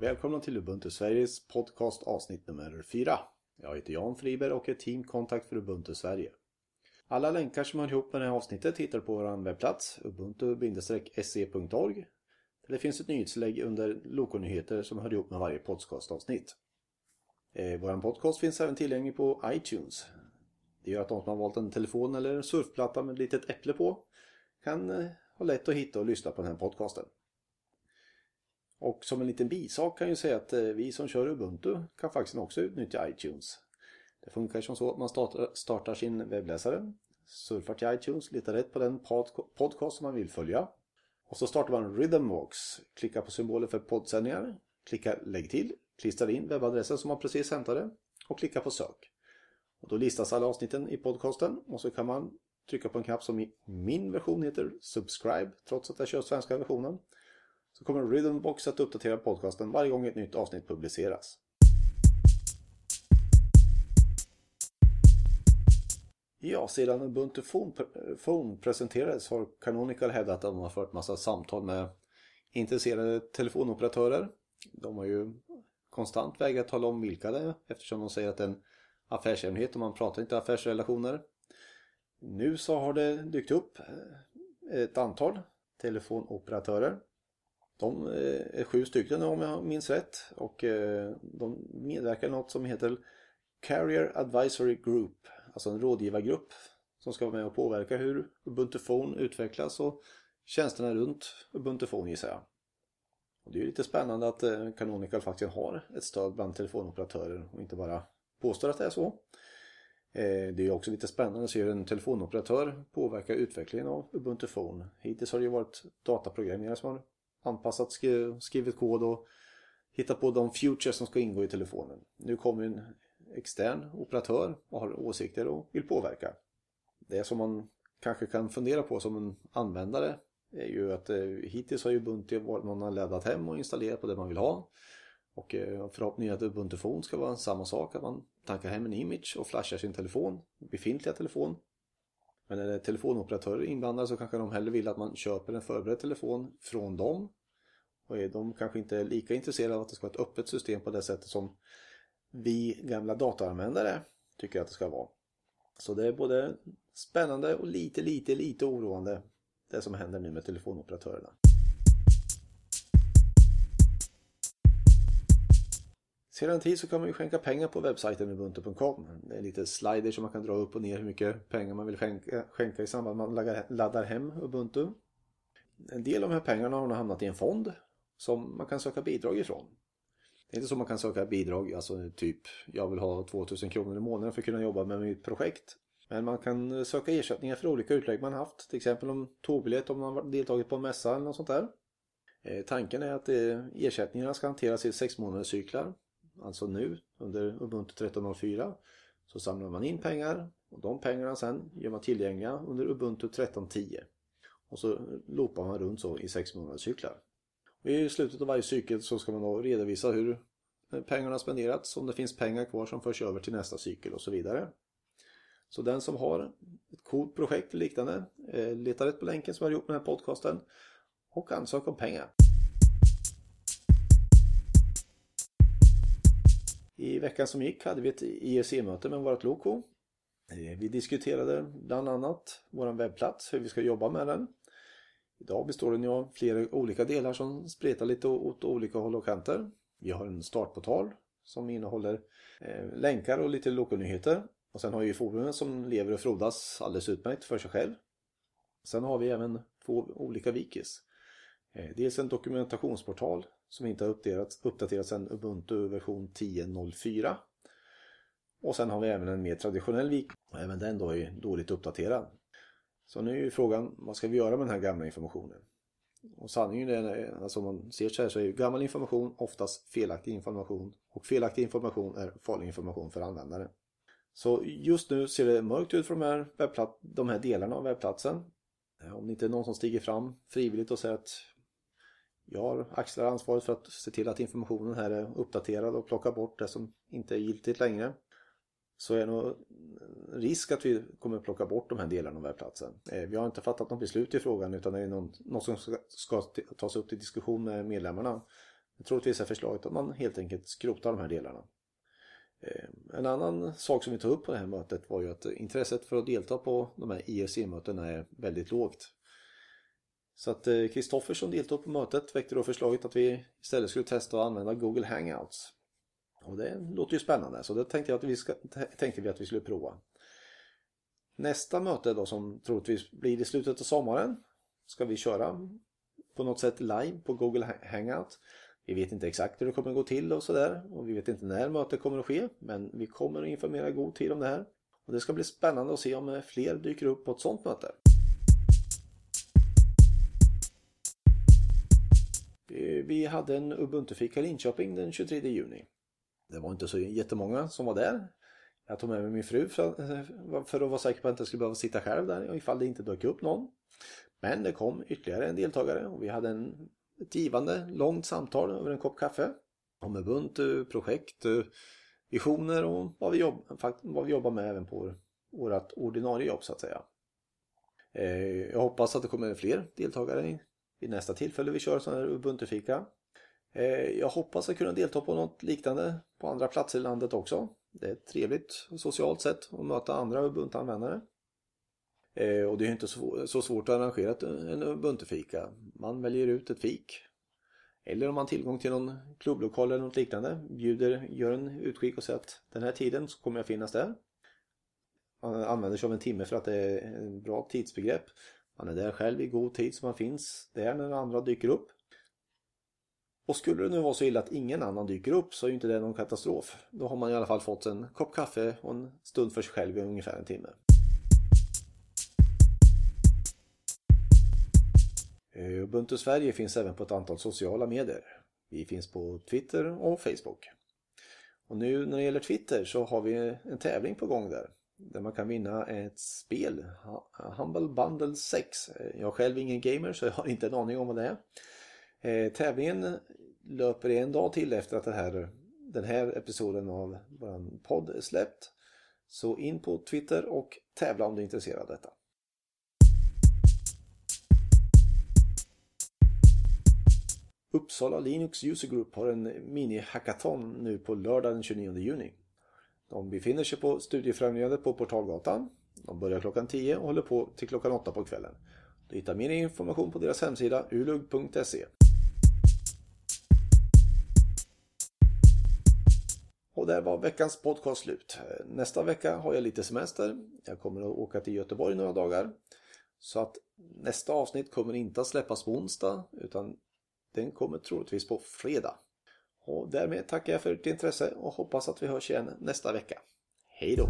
Välkomna till Ubuntu Sveriges podcast avsnitt nummer 4. Jag heter Jan Friberg och är teamkontakt för Ubuntu Sverige. Alla länkar som hör ihop med det här avsnittet hittar du på vår webbplats ubuntu-se.org där det finns ett nyhetslägg under Lokonyheter som hör ihop med varje podcastavsnitt. Eh, vår podcast finns även tillgänglig på iTunes. Det gör att de som har valt en telefon eller surfplatta med ett litet äpple på kan eh, ha lätt att hitta och lyssna på den här podcasten. Och som en liten bisak kan jag säga att eh, vi som kör Ubuntu kan faktiskt också utnyttja iTunes. Det funkar som så att man startar, startar sin webbläsare, surfar till iTunes, letar rätt på den podcast som man vill följa. Och så startar man Rhythmbox, klickar på symbolen för poddsändningar, klickar lägg till, klistrar in webbadressen som man precis hämtade och klickar på sök. Och då listas alla avsnitten i podcasten och så kan man trycka på en knapp som i min version heter Subscribe trots att jag kör svenska versionen så kommer Rhythmbox att uppdatera podcasten varje gång ett nytt avsnitt publiceras. Ja, sedan Ubuntu Phone presenterades har Canonical hävdat att de har fört massa samtal med intresserade telefonoperatörer. De har ju konstant vägrat tala om vilka det är eftersom de säger att det är en affärshemlighet och man pratar inte affärsrelationer. Nu så har det dykt upp eh, ett antal telefonoperatörer de eh, är sju stycken om jag minns rätt och eh, de medverkar i något som heter Carrier Advisory Group, alltså en rådgivargrupp som ska vara med och påverka hur Ubuntu Phone utvecklas och tjänsterna runt Ubuntu Phone gissar jag. Och det är lite spännande att eh, Canonical faktiskt har ett stöd bland telefonoperatörer och inte bara påstår att det är så. Det är också lite spännande att se hur en telefonoperatör påverkar utvecklingen av Ubuntu Phone. Hittills har det ju varit dataprogrammerare som har anpassat, skrivit kod och hittat på de futures som ska ingå i telefonen. Nu kommer en extern operatör och har åsikter och vill påverka. Det som man kanske kan fundera på som en användare är ju att eh, hittills har ju Ubuntu varit någon har laddat hem och installerat på det man vill ha. Och eh, förhoppningen är att Ubuntu Phone ska vara samma sak, att man tankar hem en image och flashar sin telefon, befintliga telefon men när det är telefonoperatörer inblandade så kanske de hellre vill att man köper en förberedd telefon från dem. Och är de kanske inte lika intresserade av att det ska vara ett öppet system på det sättet som vi gamla dataanvändare tycker att det ska vara. Så det är både spännande och lite, lite, lite oroande det som händer nu med telefonoperatörerna. Sedan en tid så kan man ju skänka pengar på webbsajten ubuntu.com. Det är lite slider som man kan dra upp och ner hur mycket pengar man vill skänka, skänka i samband med att man laddar hem Ubuntu. En del av de här pengarna har hamnat i en fond som man kan söka bidrag ifrån. Det är inte så man kan söka bidrag, alltså typ jag vill ha 2000 kronor i månaden för att kunna jobba med mitt projekt. Men man kan söka ersättningar för olika utlägg man haft. Till exempel om tågbiljett om man deltagit på en mässa eller något sånt där. Eh, tanken är att eh, ersättningarna ska hanteras i sex månaders cyklar alltså nu under Ubuntu 13.04 så samlar man in pengar och de pengarna sen gör man tillgängliga under Ubuntu 13.10 och så loopar man runt så i sex månaders cyklar. Och I slutet av varje cykel så ska man då redovisa hur pengarna spenderats, om det finns pengar kvar som förs över till nästa cykel och så vidare. Så den som har ett coolt projekt eller liknande, eh, letar rätt på länken som har gjort med den här podcasten och ansök om pengar. I veckan som gick hade vi ett IEC-möte med vårt Loko. Eh, vi diskuterade bland annat vår webbplats, hur vi ska jobba med den. Idag består den av flera olika delar som spretar lite åt olika håll och kanter. Vi har en startportal som innehåller eh, länkar och lite lokonyheter. Och sen har vi forumet som lever och frodas alldeles utmärkt för sig själv. Sen har vi även två olika wikis. Eh, dels en dokumentationsportal som inte har uppdaterats, uppdaterats sedan Ubuntu version 10.04. Och sen har vi även en mer traditionell vik även den då är dåligt uppdaterad. Så nu är ju frågan, vad ska vi göra med den här gamla informationen? Och sanningen är, eh, alltså om man ser så här så är ju gammal information oftast felaktig information och felaktig information är farlig information för användare. Så just nu ser det mörkt ut för de här, de här delarna av webbplatsen. Eh, om det inte är någon som stiger fram frivilligt och säger att jag axlar ansvaret för att se till att informationen här är uppdaterad och plocka bort det som inte är giltigt längre. Så är det nog risk att vi kommer plocka bort de här delarna av webbplatsen. Eh, vi har inte fattat något beslut i frågan utan det är något som ska tas upp till diskussion med medlemmarna. Troligtvis är förslaget att man helt enkelt skrotar de här delarna. Eh, en annan sak som vi tog upp på det här mötet var ju att intresset för att delta på de här IRC-mötena är väldigt lågt. Så att eh, Kristoffer som deltog på mötet väckte då förslaget att vi istället skulle testa att använda Google Hangouts. Och det låter ju spännande så det tänkte, jag att vi ska, tänkte vi att vi skulle prova. Nästa möte då som troligtvis blir i slutet av sommaren ska vi köra på något sätt live på Google Hangout. Vi vet inte exakt hur det kommer att gå till och sådär och vi vet inte när mötet kommer att ske men vi kommer att informera i god tid om det här. Och Det ska bli spännande att se om eh, fler dyker upp på ett sådant möte. Vi hade en Ubuntu-fika i Linköping den 23 juni. Det var inte så jättemånga som var där. Jag tog med mig min fru för, eh, för att vara säker på att jag inte skulle behöva sitta själv där ifall det inte dök upp någon. Men det kom ytterligare en deltagare och vi hade en, ett givande långt samtal över en kopp kaffe om Ubuntu, eh, projekt, eh, visioner och vad vi, jobb, vad vi jobbar med även på vårt ordinarie jobb så att säga. Jag hoppas att det kommer fler deltagare vid nästa tillfälle vi kör sån här Ubuntu-fika. Eh, jag hoppas att kunna delta på något liknande på andra platser i landet också. Det är ett trevligt socialt sätt att möta andra Ubuntu-användare. Eh, och det är inte så svårt att arrangera en Ubuntu-fika. Man väljer ut ett fik. Eller om man har tillgång till någon klubblokal eller något liknande. Bjuder, gör en utskick och säger att den här tiden så kommer jag finnas där. Man använder sig av en timme för att det är ett bra tidsbegrepp. Man är där själv i god tid så man finns där när andra dyker upp. Och skulle det nu vara så illa att ingen annan dyker upp så är ju inte det någon katastrof. Då har man i alla fall fått en kopp kaffe och en stund för sig själv i ungefär en timme. Ubuntu Sverige finns även på ett antal sociala medier. Vi finns på Twitter och Facebook. Och nu när det gäller Twitter så har vi en tävling på gång där. Där man kan vinna ett spel, Humble Bundle 6. Jag jag är själv ingen gamer så jag har inte en aning om vad det är. Eh, tävlingen löper en dag till efter att här, den här episoden av vår podd är släppt. Så in på Twitter och tävla om du är intresserad av detta. Uppsala Linux User Group har en mini-hackathon nu på lördag den 29 juni. De befinner sig på Studiefrämjandet på Portalgatan. De börjar klockan 10 och håller på till klockan 8 på kvällen. Du hittar mer information på deras hemsida ulug.se. Och där var veckans podcast slut. Nästa vecka har jag lite semester. Jag kommer att åka till Göteborg några dagar. Så att nästa avsnitt kommer inte att släppas på onsdag utan den kommer troligtvis på fredag. Och därmed tackar jag för ert intresse och hoppas att vi hörs igen nästa vecka. Hej då!